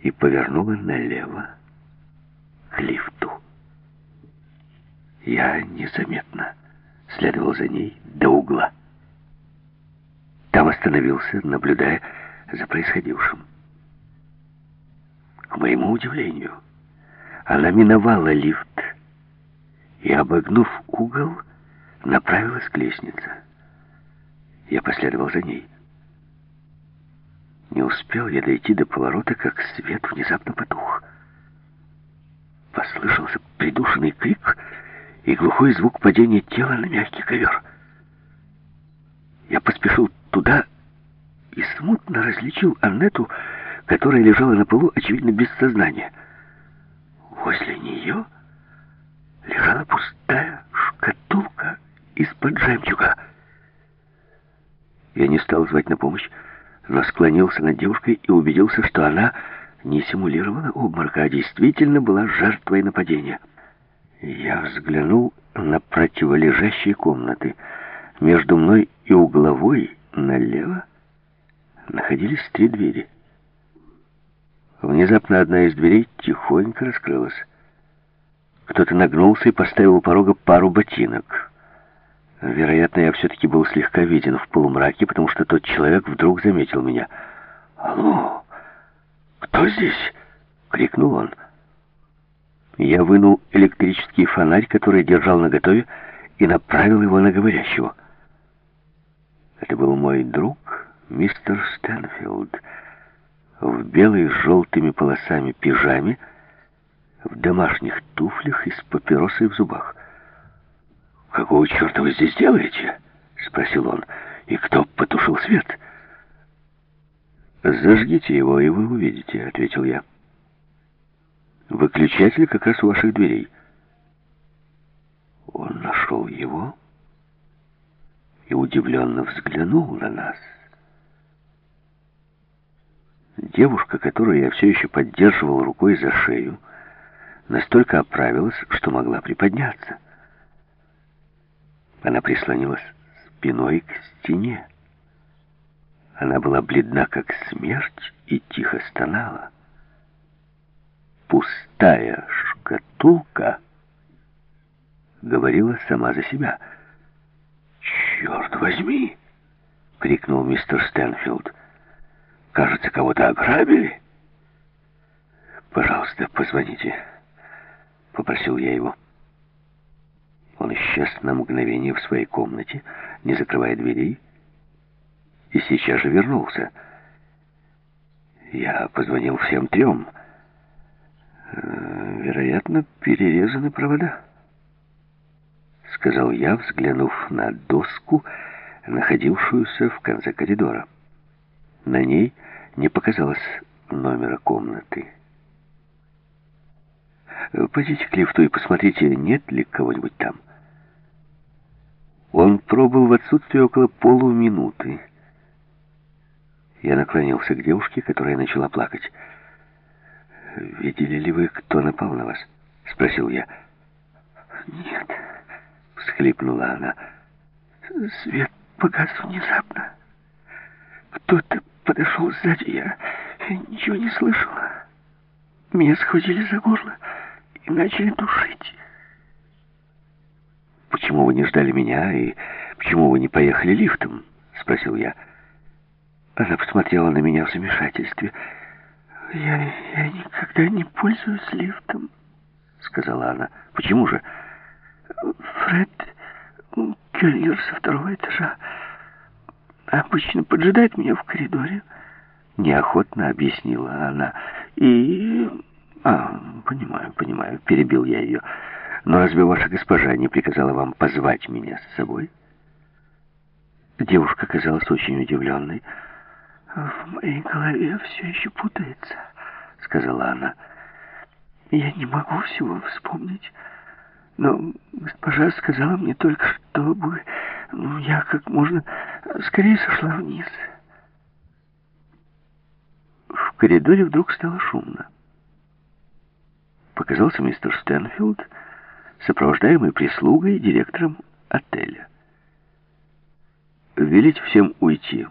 и повернула налево к лифту. Я незаметно следовал за ней до угла. Там остановился, наблюдая за происходившим. К моему удивлению, она миновала лифт и, обогнув угол, направилась к лестнице. Я последовал за ней. Не успел я дойти до поворота, как свет внезапно потух. Послышался придушенный крик и глухой звук падения тела на мягкий ковер. Я поспешил туда и смутно различил Аннету, которая лежала на полу, очевидно, без сознания. Возле нее лежала пустая шкатулка из-под жемчуга. Я не стал звать на помощь, но склонился над девушкой и убедился, что она не симулировала обморока, а действительно была жертвой нападения. Я взглянул на противолежащие комнаты. Между мной и угловой налево находились три двери. Внезапно одна из дверей тихонько раскрылась. Кто-то нагнулся и поставил у порога пару ботинок. Вероятно, я все-таки был слегка виден в полумраке, потому что тот человек вдруг заметил меня. «Алло, кто здесь?» — крикнул он. Я вынул электрический фонарь, который держал наготове, и направил его на говорящего. Это был мой друг, мистер Стэнфилд, в белой с желтыми полосами пижаме, в домашних туфлях и с папиросой в зубах. «Какого черта вы здесь делаете?» — спросил он. «И кто потушил свет?» «Зажгите его, и вы увидите», — ответил я. «Выключатель как раз у ваших дверей». Он нашел его и удивленно взглянул на нас. Девушка, которую я все еще поддерживал рукой за шею, настолько оправилась, что могла приподняться. Она прислонилась спиной к стене. Она была бледна, как смерть, и тихо стонала. Пустая шкатулка говорила сама за себя. «Черт возьми!» — крикнул мистер Стэнфилд. «Кажется, кого-то ограбили». «Пожалуйста, позвоните», — попросил я его. Он исчез на мгновение в своей комнате, не закрывая дверей, и сейчас же вернулся. Я позвонил всем трем. Э, вероятно, перерезаны провода, сказал я, взглянув на доску, находившуюся в конце коридора. На ней не показалось номера комнаты. Пойдите к лифту и посмотрите, нет ли кого-нибудь там. Он пробыл в отсутствии около полуминуты. Я наклонился к девушке, которая начала плакать. «Видели ли вы, кто напал на вас?» — спросил я. «Нет», — всхлипнула она. «Свет погас внезапно. Кто-то подошел сзади, я ничего не слышала. Меня схватили за горло и начали душить». «Почему вы не ждали меня и почему вы не поехали лифтом?» — спросил я. Она посмотрела на меня в замешательстве. «Я, я никогда не пользуюсь лифтом», — сказала она. «Почему же?» «Фред Кельнер со второго этажа обычно поджидает меня в коридоре», — неохотно объяснила она. «И...» «А, понимаю, понимаю», — перебил я ее. Но разве ваша госпожа не приказала вам позвать меня с собой? Девушка казалась очень удивленной. «В моей голове все еще путается», — сказала она. «Я не могу всего вспомнить, но госпожа сказала мне только, чтобы ну, я как можно скорее сошла вниз». В коридоре вдруг стало шумно. Показался мистер Стэнфилд, сопровождаемый прислугой и директором отеля. «Велите всем уйти»,